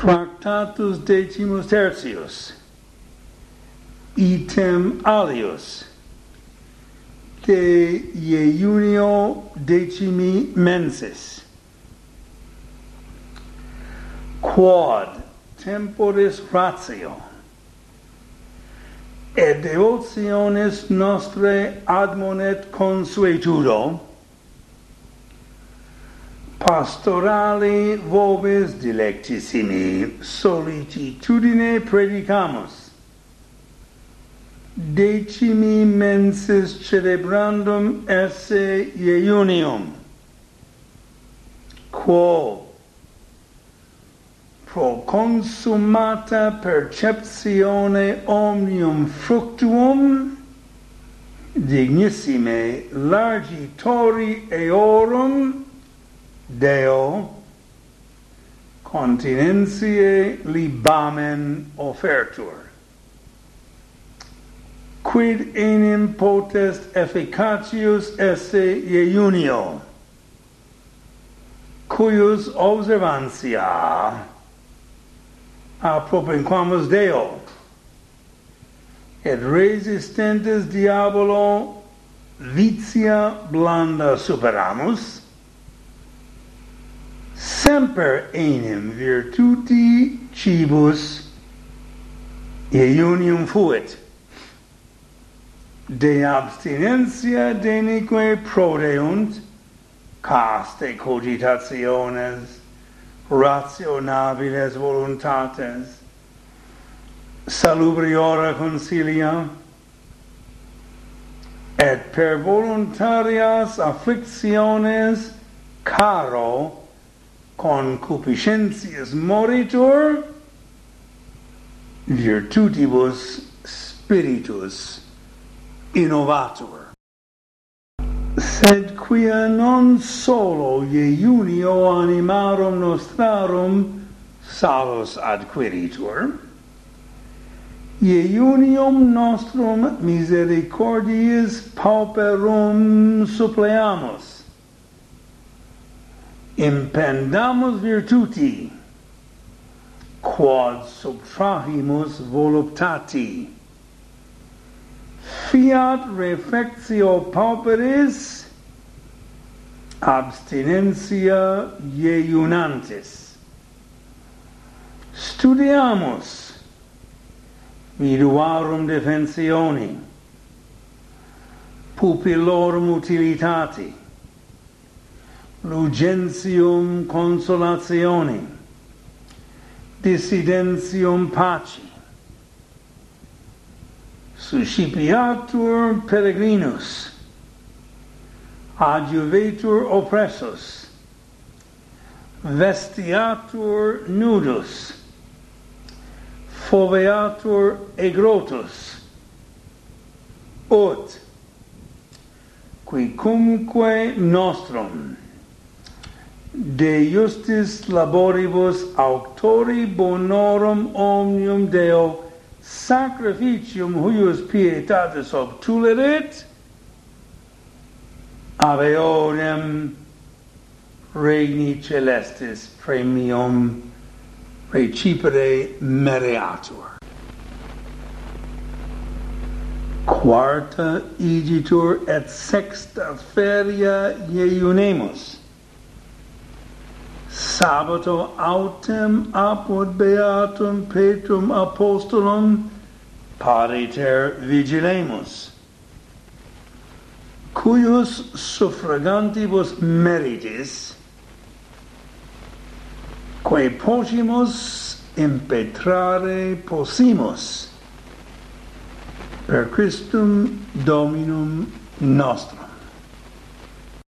Tractatus decimus tertius item alius de iunio decimi mensis quod temporis ratio et devotionis nostre admonet consuetudo pastorali vobis dilectissimi solicitudine predicamus. Decimi mensis celebrandum esse iunium, quo pro consumata perceptione omnium fructuum dignissime largitori eorum Deo continentiae libamen offertur. Quid enim potest efficacius esse iunio, cuius observantia a propinquamus Deo, et resistentes diabolo vitia blanda superamus, semper enim virtuti cibus iunium fuit. De abstinentia denique prodeunt caste cogitationes rationabiles voluntates salubriora consilia et per voluntarias afflictiones caro concupiscentias moritur virtutibus spiritus innovatur. Sed quia non solo iunio animarum nostrarum salus adquiritur iunium nostrum misericordiis pauperum suppleamus impendamus virtuti quod subtrahimus voluptati. Fiat refectio pauperis abstinentia iunantis studiamus viduarum defensioni pupillorum utilitati lugentium consolationi, dissidentium paci. Suscipiatur peregrinus, adjuvetur oppressos, vestiatur nudus, foveatur egrotus, ut, quicumque nostrum, de justis laboribus auctori bonorum omnium Deo sacrificium huius pietatis obtuleret, aveorem regni celestis premium recipere mereatur. Quarta igitur et sexta feria iunemus sabato autem apud beatum petrum apostolum pariter vigilemus cuius suffragantibus meritis quae possimus impetrare possimus per Christum Dominum nostrum.